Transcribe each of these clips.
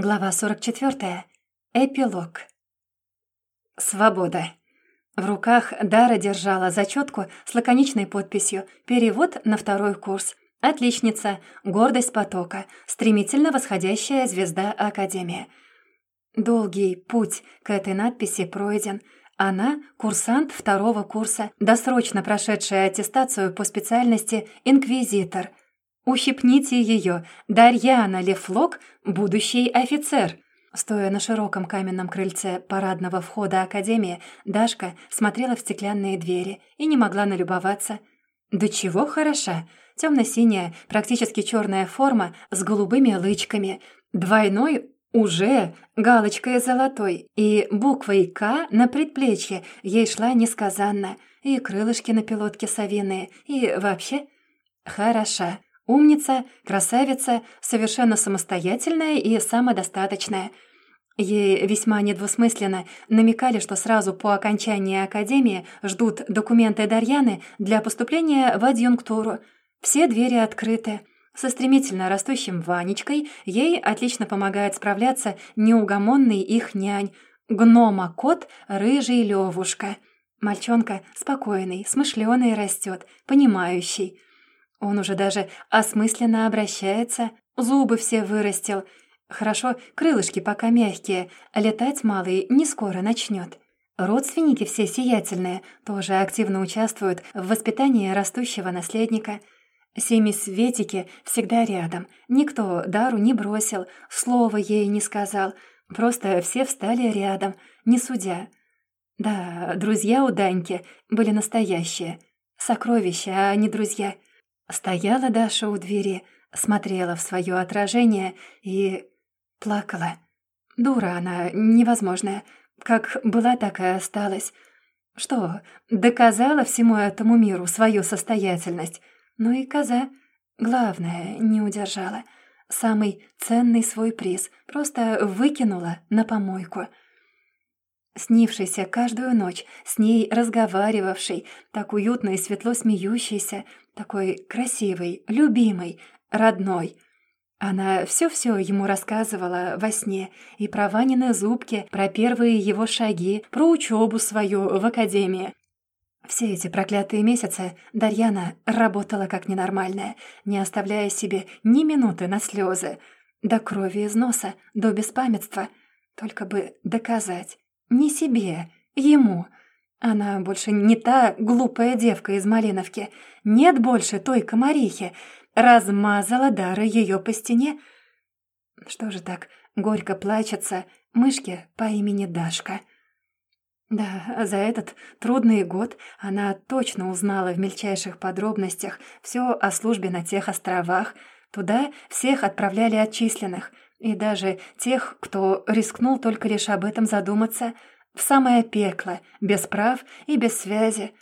Глава 44. Эпилог. Свобода. В руках Дара держала зачетку с лаконичной подписью «Перевод на второй курс». Отличница, гордость потока, стремительно восходящая звезда Академии. Долгий путь к этой надписи пройден. Она — курсант второго курса, досрочно прошедшая аттестацию по специальности «Инквизитор», Ущипните ее, Дарьяна Лефлок, будущий офицер!» Стоя на широком каменном крыльце парадного входа Академии, Дашка смотрела в стеклянные двери и не могла налюбоваться. «Да чего хороша! Темно-синяя, практически черная форма с голубыми лычками, двойной уже галочкой золотой и буквой «К» на предплечье ей шла несказанно, и крылышки на пилотке совиные, и вообще хороша. Умница, красавица, совершенно самостоятельная и самодостаточная. Ей весьма недвусмысленно намекали, что сразу по окончании академии ждут документы Дарьяны для поступления в адъюнктуру. Все двери открыты. Со стремительно растущим Ванечкой ей отлично помогает справляться неугомонный их нянь, гнома-кот рыжий Левушка. Мальчонка спокойный, смышленый растет, понимающий. Он уже даже осмысленно обращается, зубы все вырастил. Хорошо, крылышки пока мягкие, а летать малый не скоро начнет. Родственники все сиятельные, тоже активно участвуют в воспитании растущего наследника. Семи Светики всегда рядом, никто Дару не бросил, слова ей не сказал, просто все встали рядом, не судя. Да, друзья у Даньки были настоящие, сокровища, а не друзья — Стояла Даша у двери, смотрела в свое отражение и плакала. Дура она невозможная. Как была, так и осталась. Что, доказала всему этому миру свою состоятельность. Ну и коза, главное, не удержала. Самый ценный свой приз просто выкинула на помойку — снившийся каждую ночь, с ней разговаривавший, так уютно и светло смеющийся, такой красивый, любимый, родной. Она все-все ему рассказывала во сне и про Ванины зубки, про первые его шаги, про учебу свою в академии. Все эти проклятые месяцы Дарьяна работала как ненормальная, не оставляя себе ни минуты на слезы, до крови из носа, до беспамятства, только бы доказать. Не себе, ему. Она больше не та глупая девка из Малиновки. Нет больше той комарихи. Размазала Дара ее по стене. Что же так горько плачется мышке по имени Дашка? Да, за этот трудный год она точно узнала в мельчайших подробностях все о службе на тех островах. Туда всех отправляли отчисленных — и даже тех, кто рискнул только лишь об этом задуматься, в самое пекло, без прав и без связи.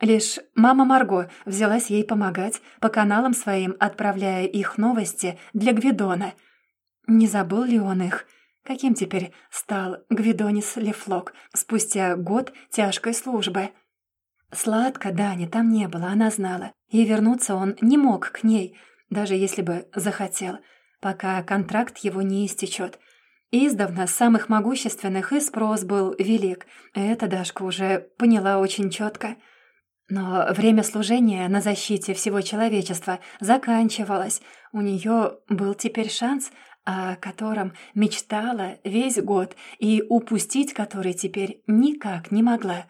Лишь мама Марго взялась ей помогать, по каналам своим отправляя их новости для Гвидона. Не забыл ли он их? Каким теперь стал Гвидонис Лефлок спустя год тяжкой службы? Сладко Дани там не было, она знала, и вернуться он не мог к ней, даже если бы захотел — пока контракт его не истечет. Издавна самых могущественных и спрос был велик. Это Дашка уже поняла очень четко. Но время служения на защите всего человечества заканчивалось. У нее был теперь шанс, о котором мечтала весь год, и упустить который теперь никак не могла.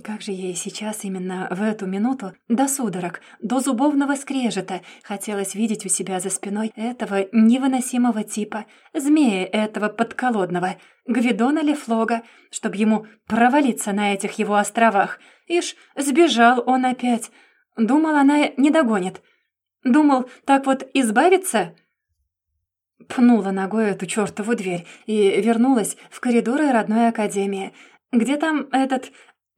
Как же ей сейчас именно в эту минуту до судорог, до зубовного скрежета хотелось видеть у себя за спиной этого невыносимого типа, змея этого подколодного, Гвидона Лефлога, чтобы ему провалиться на этих его островах. Ишь, сбежал он опять. Думал, она не догонит. Думал, так вот избавиться? Пнула ногой эту чертову дверь и вернулась в коридоры родной академии. Где там этот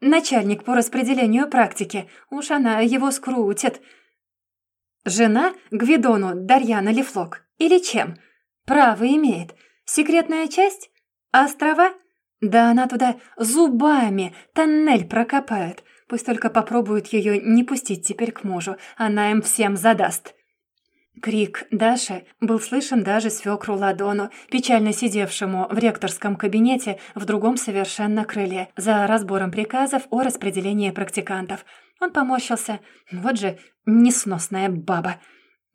Начальник по распределению практики. Уж она его скрутит. Жена Гвидону Дарьяна Лефлок. Или чем? Право имеет. Секретная часть? Острова? Да она туда зубами тоннель прокопает. Пусть только попробуют ее не пустить теперь к мужу. Она им всем задаст. Крик Даши был слышен даже свекру Ладону, печально сидевшему в ректорском кабинете в другом совершенно крыле, за разбором приказов о распределении практикантов. Он поморщился. Вот же несносная баба.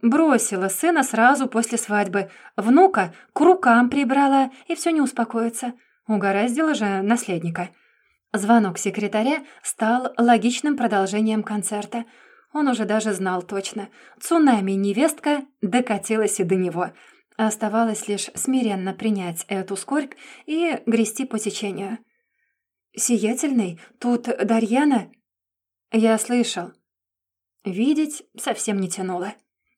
Бросила сына сразу после свадьбы. Внука к рукам прибрала, и все не успокоится. Угораздила же наследника. Звонок секретаря стал логичным продолжением концерта — он уже даже знал точно. Цунами-невестка докатилась и до него. Оставалось лишь смиренно принять эту скорбь и грести по течению. «Сиятельный, тут Дарьяна?» «Я слышал». Видеть совсем не тянуло.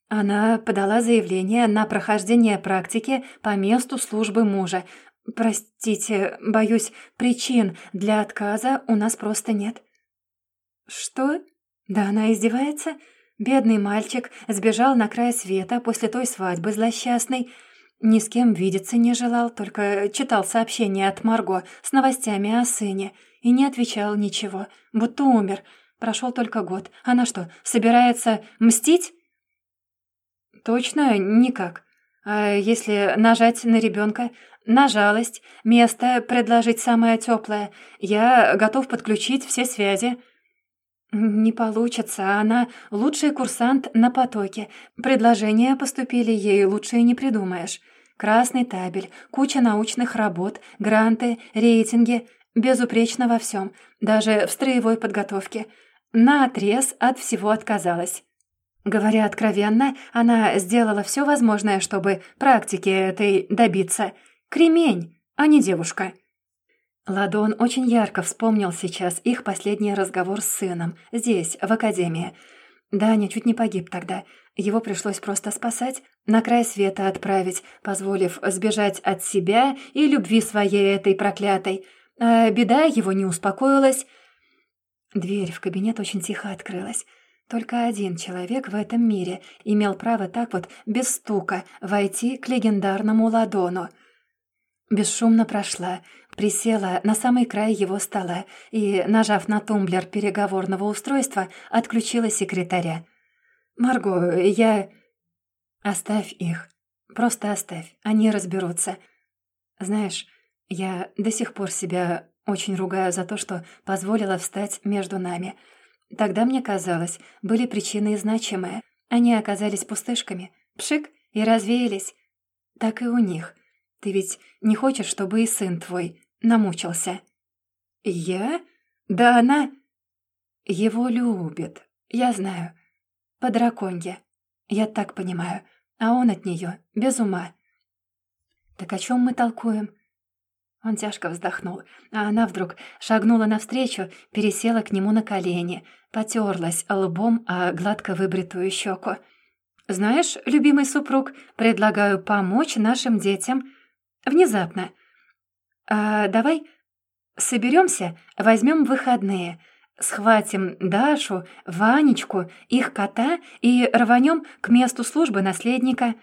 Она подала заявление на прохождение практики по месту службы мужа. Простите, боюсь, причин для отказа у нас просто нет. Что? Да она издевается? Бедный мальчик сбежал на край света после той свадьбы злосчастной. Ни с кем видеться не желал, только читал сообщения от Марго с новостями о сыне и не отвечал ничего, будто умер. Прошел только год. Она что, собирается мстить? Точно никак. А если нажать на ребенка, на жалость, место предложить самое теплое, я готов подключить все связи. «Не получится, она лучший курсант на потоке. Предложения поступили ей, лучше не придумаешь. Красный табель, куча научных работ, гранты, рейтинги. Безупречно во всем, даже в строевой подготовке. На отрез от всего отказалась». Говоря откровенно, она сделала все возможное, чтобы практики этой добиться. Кремень, а не девушка. Ладон очень ярко вспомнил сейчас их последний разговор с сыном, здесь, в академии. Даня чуть не погиб тогда. Его пришлось просто спасать, на край света отправить, позволив сбежать от себя и любви своей этой проклятой. А беда его не успокоилась. Дверь в кабинет очень тихо открылась. Только один человек в этом мире имел право так вот, без стука, войти к легендарному Ладону — Бесшумно прошла, присела на самый край его стола и, нажав на тумблер переговорного устройства, отключила секретаря. «Марго, я...» «Оставь их. Просто оставь. Они разберутся. Знаешь, я до сих пор себя очень ругаю за то, что позволила встать между нами. Тогда мне казалось, были причины значимые. Они оказались пустышками. Пшик и развеялись. Так и у них. Ты ведь не хочешь, чтобы и сын твой намучился?» «Я? Да она...» «Его любит, я знаю. По драконье. Я так понимаю. А он от нее без ума». «Так о чем мы толкуем?» Он тяжко вздохнул, а она вдруг шагнула навстречу, пересела к нему на колени, потерлась лбом о гладко выбритую щеку. «Знаешь, любимый супруг, предлагаю помочь нашим детям. Внезапно. А давай соберемся, возьмем выходные, схватим Дашу, Ванечку, их кота и рванем к месту службы наследника.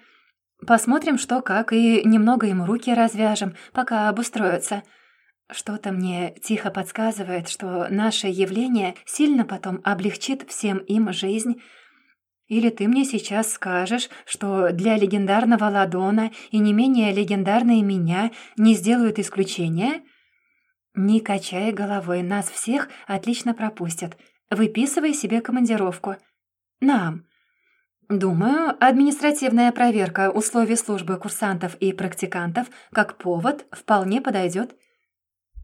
Посмотрим, что как, и немного им руки развяжем, пока обустроятся. Что-то мне тихо подсказывает, что наше явление сильно потом облегчит всем им жизнь, или ты мне сейчас скажешь, что для легендарного Ладона и не менее легендарной меня не сделают исключения? Не качай головой, нас всех отлично пропустят. Выписывай себе командировку. Нам. Думаю, административная проверка условий службы курсантов и практикантов как повод вполне подойдет.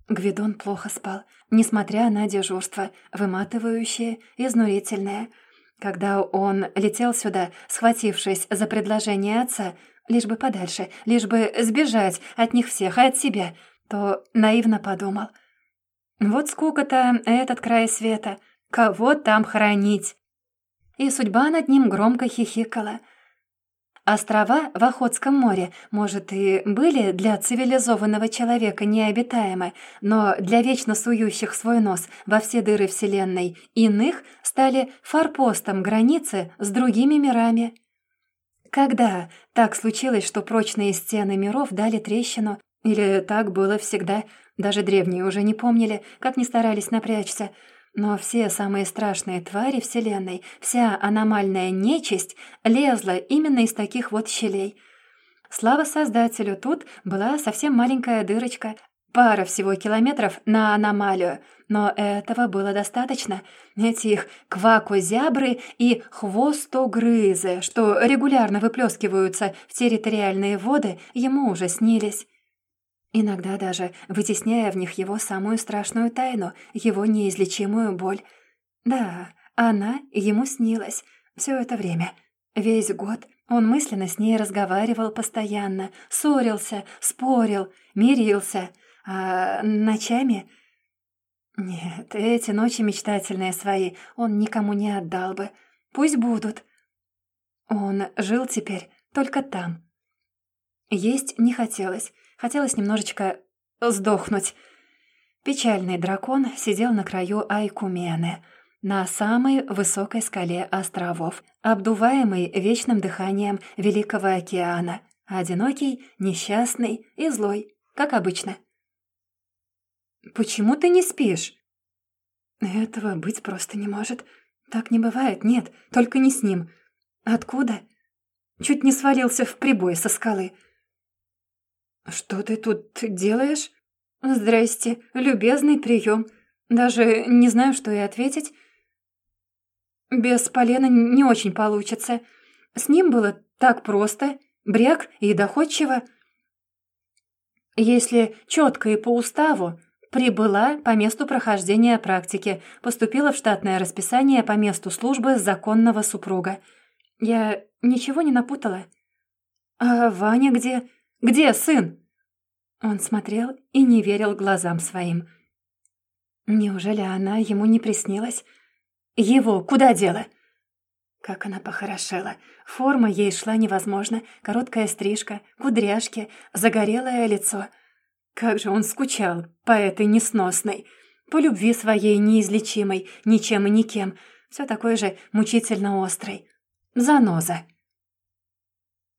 Гвидон плохо спал, несмотря на дежурство, выматывающее, изнурительное — когда он летел сюда, схватившись за предложение отца, лишь бы подальше, лишь бы сбежать от них всех и от себя, то наивно подумал. Вот скука-то этот край света, кого там хоронить? И судьба над ним громко хихикала — Острова в Охотском море, может, и были для цивилизованного человека необитаемы, но для вечно сующих свой нос во все дыры Вселенной иных стали форпостом границы с другими мирами. Когда так случилось, что прочные стены миров дали трещину, или так было всегда, даже древние уже не помнили, как не старались напрячься, Но все самые страшные твари Вселенной, вся аномальная нечисть лезла именно из таких вот щелей. Слава Создателю, тут была совсем маленькая дырочка, пара всего километров на аномалию, но этого было достаточно. Эти их квакозябры и хвостогрызы, что регулярно выплескиваются в территориальные воды, ему уже снились. Иногда даже вытесняя в них его самую страшную тайну, его неизлечимую боль. Да, она ему снилась все это время, весь год. Он мысленно с ней разговаривал постоянно, ссорился, спорил, мирился, а ночами... Нет, эти ночи мечтательные свои он никому не отдал бы. Пусть будут. Он жил теперь только там. Есть не хотелось, Хотелось немножечко сдохнуть. Печальный дракон сидел на краю Айкумены, на самой высокой скале островов, обдуваемый вечным дыханием Великого океана, одинокий, несчастный и злой, как обычно. «Почему ты не спишь?» «Этого быть просто не может. Так не бывает, нет, только не с ним. Откуда?» Чуть не свалился в прибой со скалы. «Что ты тут делаешь?» «Здрасте, любезный прием. Даже не знаю, что и ответить. Без полена не очень получится. С ним было так просто, бряк и доходчиво. Если четко и по уставу, прибыла по месту прохождения практики, поступила в штатное расписание по месту службы законного супруга. Я ничего не напутала. А Ваня где? Где сын?» Он смотрел и не верил глазам своим. Неужели она ему не приснилась? Его куда дело? Как она похорошела. Форма ей шла невозможно. Короткая стрижка, кудряшки, загорелое лицо. Как же он скучал по этой несносной, по любви своей неизлечимой, ничем и никем, все такой же мучительно острой. Заноза.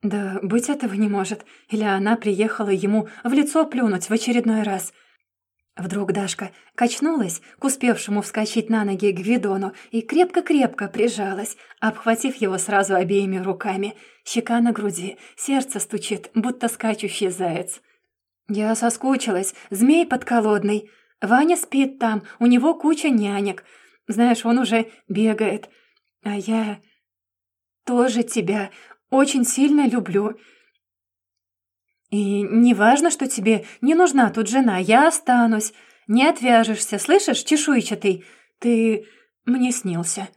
Да быть этого не может. Или она приехала ему в лицо плюнуть в очередной раз. Вдруг Дашка качнулась к успевшему вскочить на ноги Гвидону и крепко-крепко прижалась, обхватив его сразу обеими руками. Щека на груди, сердце стучит, будто скачущий заяц. «Я соскучилась, змей подколодный. Ваня спит там, у него куча нянек. Знаешь, он уже бегает. А я тоже тебя очень сильно люблю. И не важно, что тебе не нужна тут жена, я останусь. Не отвяжешься, слышишь, чешуйчатый? Ты мне снился».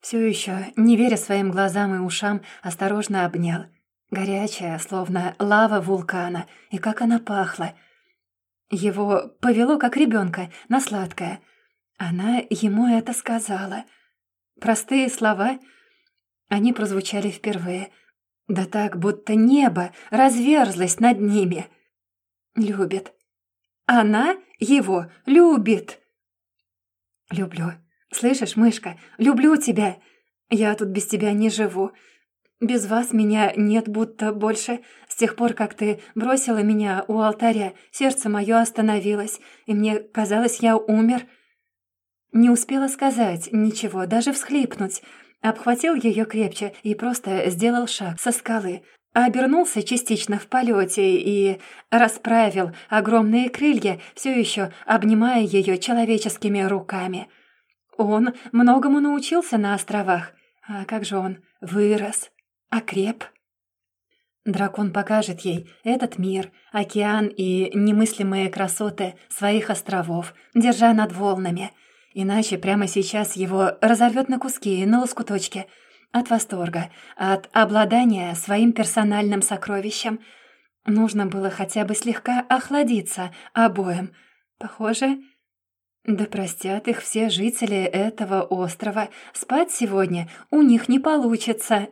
Все еще, не веря своим глазам и ушам, осторожно обнял. Горячая, словно лава вулкана, и как она пахла. Его повело, как ребенка, на сладкое. Она ему это сказала. Простые слова — они прозвучали впервые. Да так, будто небо разверзлось над ними. Любит. Она его любит. Люблю. Слышишь, мышка, люблю тебя. Я тут без тебя не живу. Без вас меня нет будто больше. С тех пор, как ты бросила меня у алтаря, сердце мое остановилось, и мне казалось, я умер. Не успела сказать ничего, даже всхлипнуть — обхватил ее крепче и просто сделал шаг со скалы, обернулся частично в полете и расправил огромные крылья, все еще обнимая ее человеческими руками. Он многому научился на островах. А как же он вырос, окреп? Дракон покажет ей этот мир, океан и немыслимые красоты своих островов, держа над волнами — Иначе прямо сейчас его разорвет на куски, на лоскуточки. От восторга, от обладания своим персональным сокровищем. Нужно было хотя бы слегка охладиться обоим. Похоже... Да простят их все жители этого острова. Спать сегодня у них не получится.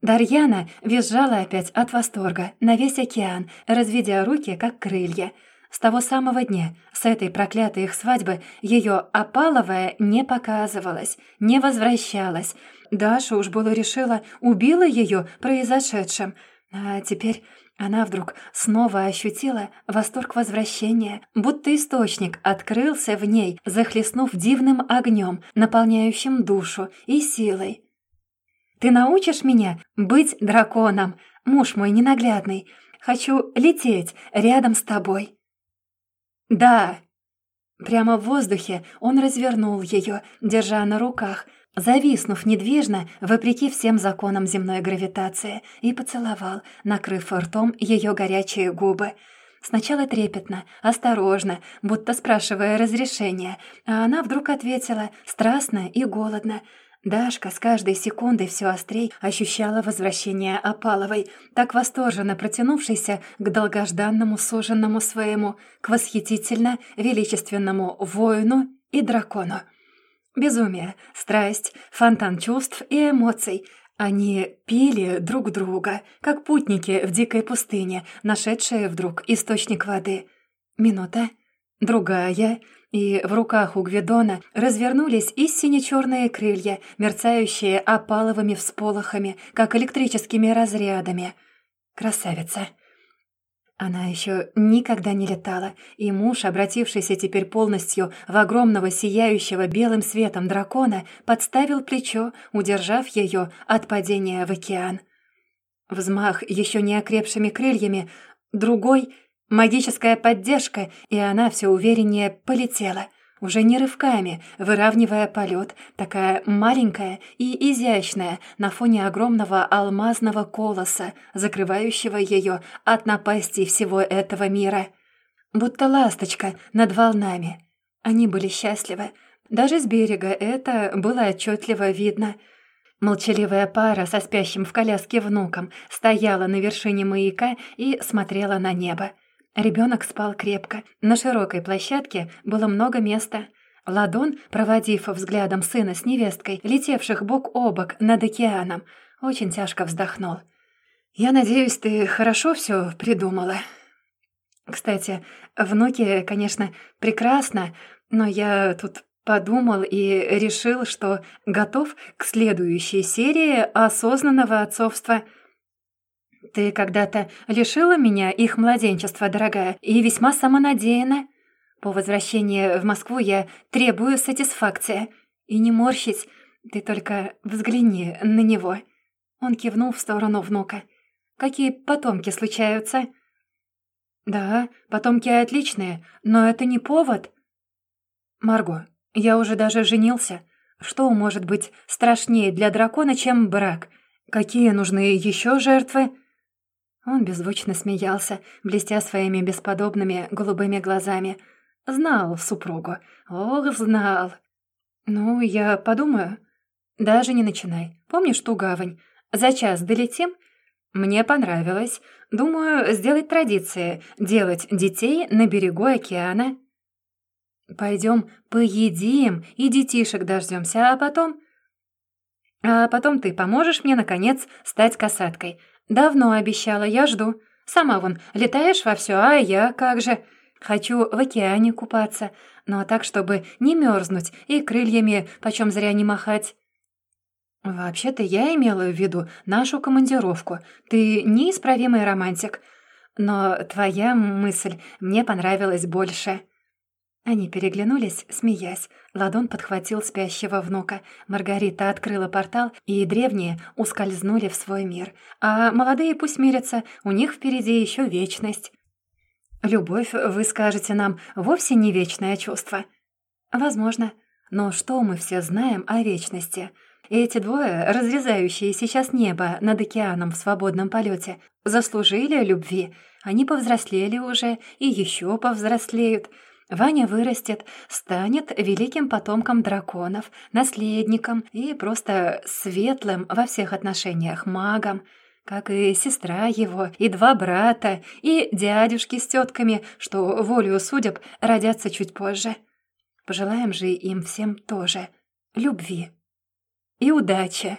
Дарьяна визжала опять от восторга на весь океан, разведя руки, как крылья — с того самого дня, с этой проклятой их свадьбы, ее опаловая не показывалась, не возвращалась. Даша уж было решила, убила ее произошедшим. А теперь Она вдруг снова ощутила восторг возвращения, будто источник открылся в ней, захлестнув дивным огнем, наполняющим душу и силой. «Ты научишь меня быть драконом, муж мой ненаглядный? Хочу лететь рядом с тобой». «Да!» Прямо в воздухе он развернул ее, держа на руках, зависнув недвижно, вопреки всем законам земной гравитации, и поцеловал, накрыв ртом ее горячие губы. Сначала трепетно, осторожно, будто спрашивая разрешения, а она вдруг ответила страстно и голодно — Дашка с каждой секундой все острей ощущала возвращение Опаловой, так восторженно протянувшейся к долгожданному суженному своему, к восхитительно величественному воину и дракону. Безумие, страсть, фонтан чувств и эмоций. Они пили друг друга, как путники в дикой пустыне, нашедшие вдруг источник воды. Минута, другая, и в руках у Гвидона развернулись и сине-черные крылья, мерцающие опаловыми всполохами, как электрическими разрядами. Красавица! Она еще никогда не летала, и муж, обратившийся теперь полностью в огромного сияющего белым светом дракона, подставил плечо, удержав ее от падения в океан. Взмах еще не окрепшими крыльями, другой — Магическая поддержка, и она все увереннее полетела. Уже не рывками, выравнивая полет, такая маленькая и изящная на фоне огромного алмазного колоса, закрывающего ее от напасти всего этого мира. Будто ласточка над волнами. Они были счастливы. Даже с берега это было отчетливо видно — Молчаливая пара со спящим в коляске внуком стояла на вершине маяка и смотрела на небо. Ребенок спал крепко. На широкой площадке было много места. Ладон, проводив взглядом сына с невесткой, летевших бок о бок над океаном, очень тяжко вздохнул. «Я надеюсь, ты хорошо все придумала?» «Кстати, внуки, конечно, прекрасно, но я тут подумал и решил, что готов к следующей серии осознанного отцовства». «Ты когда-то лишила меня их младенчества, дорогая, и весьма самонадеянна. По возвращении в Москву я требую сатисфакции. И не морщить, ты только взгляни на него». Он кивнул в сторону внука. «Какие потомки случаются?» «Да, потомки отличные, но это не повод». «Марго, я уже даже женился. Что может быть страшнее для дракона, чем брак? Какие нужны еще жертвы?» Он беззвучно смеялся, блестя своими бесподобными голубыми глазами. Знал супругу. Ох, знал. «Ну, я подумаю». «Даже не начинай. Помнишь ту гавань? За час долетим?» «Мне понравилось. Думаю, сделать традиции. Делать детей на берегу океана». «Пойдем поедим и детишек дождемся, а потом...» «А потом ты поможешь мне, наконец, стать касаткой. «Давно обещала, я жду. Сама вон, летаешь во все, а я как же. Хочу в океане купаться, но так, чтобы не мерзнуть и крыльями почем зря не махать». «Вообще-то я имела в виду нашу командировку. Ты неисправимый романтик. Но твоя мысль мне понравилась больше». Они переглянулись, смеясь. Ладон подхватил спящего внука. Маргарита открыла портал, и древние ускользнули в свой мир. А молодые пусть мирятся, у них впереди еще вечность. «Любовь, вы скажете нам, вовсе не вечное чувство». «Возможно. Но что мы все знаем о вечности?» Эти двое, разрезающие сейчас небо над океаном в свободном полете, заслужили любви. Они повзрослели уже и еще повзрослеют. Ваня вырастет, станет великим потомком драконов, наследником и просто светлым во всех отношениях магом, как и сестра его, и два брата, и дядюшки с тетками, что волею судеб родятся чуть позже. Пожелаем же им всем тоже любви и удачи.